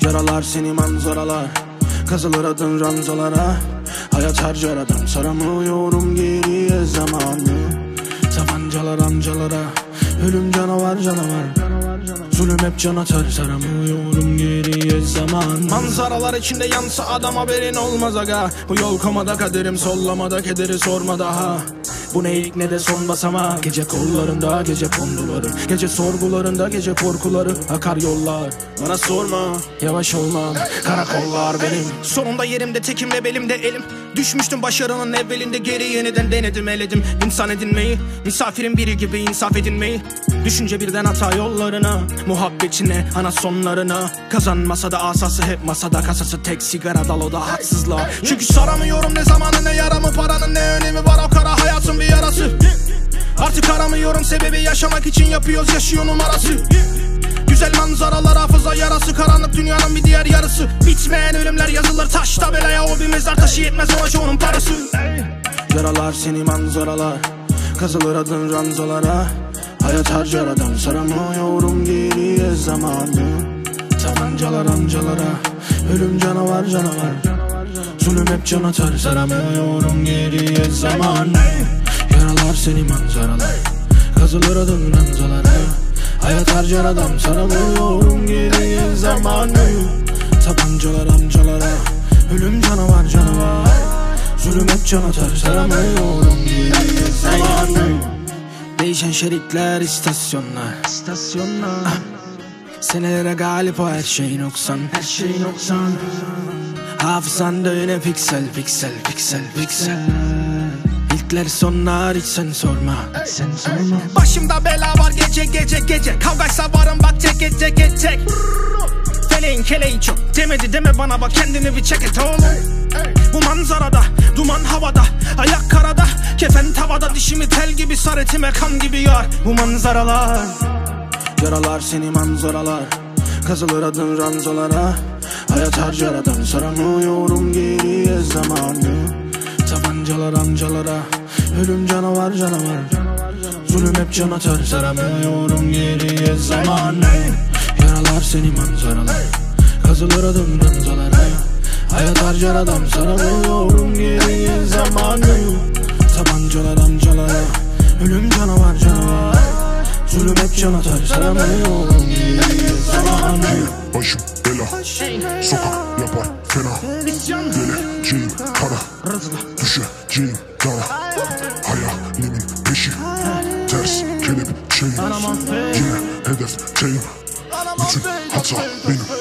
Yaralar seni manzaralar Kazılır adın ranzalara. Hayat harcar adam Saramıyorum geriye zamanı. Tabancalar amcalara Ölüm canavar canavar. Zulüm hep can atar Saramıyorum geriye zaman. Manzaralar içinde yansa adam haberin olmaz aga. Bu yol komada kaderim sollamada kederi sorma daha bu ne ilk ne de son basama. Gece kollarında gece konduları Gece sorgularında gece korkuları. Akar yollar. Bana sorma yavaş olmam Karakollar benim. Sonunda yerimde tekim ve belimde elim. Düşmüştüm başarının evvelinde. Geri yeniden denedim eledim. İnsan edinmeyi Misafirin biri gibi insaf edinmeyi. Düşünce birden hata yollarına Muhabbetine ana sonlarına Kazanmasa da asası hep masada Kasası tek sigara dal o da haksızlığa. Çünkü saramıyorum ne zamanı ne yaramı Paranın ne önemi Artık aramıyorum sebebi yaşamak için yapıyoruz yaşıyor numarası. Güzel manzaralar hafıza yarası Karanlık dünyanın bir diğer yarısı. Bitmeyen ölümler yazılır taş tabelaya O bir mezar taşı yetmez ona çoğunun parası. Yaralar seni manzaralar Kazılır adın ranzalara. Hayat harcar adam saramıyorum geriye zamanı. Tabancalar amcalara Ölüm canavar canavar. Zulüm hep can atar saramıyorum geriye zamanı Yaralar seni manzaralar. Kazılır adın ranzalara Hayat harcar adam saramıyorum geriye zamanı. Tabancalar amcalara. Ölüm canavar canavar. Zulüm hep can atar. Saramıyorum. Geriye zamanı. Değişen şeritler istasyonlar. İstasyonlar. Senelere galip o her şey noksan Her şey noksan Hafızanda yine piksel piksel piksel piksel İlkler sonlar hiç sen sorma. Hiç sen sorma. Başımda bela var gece gece gece. Kavgaysa varım bak tek tek tek tek tek Feleğin keleği çok. Demedi deme bana bak kendini bir çek et oğlum Bu manzarada duman havada Ayak karada. Kefen tavada Dişimi tel gibi sar etime kan gibi yar. Bu manzaralar Yaralar seni manzaralar. Kazılır adın ranzalara Hayat harcar adam. Saramıyorum geriye zamanı Tabancalar amcalara. Ölüm canavar canavar. Zulüm hep can atar. Saramıyorum geriye zamanı Yaralar seni manzaralar. Kazılır adın ranzalara Hayat harcar adam saramıyorum geriye zamanı Tabancalar amcalara. Ölüm canavar canavar. Zulüm hep can atar. Saramıyorum geriye zamanı Başım bela. Sokak yapar fena Geleceğim kara. Düşeceğim dara Hayalimin peşi. Ters kelepçeyim Yine hedefteyim Bütün hata benim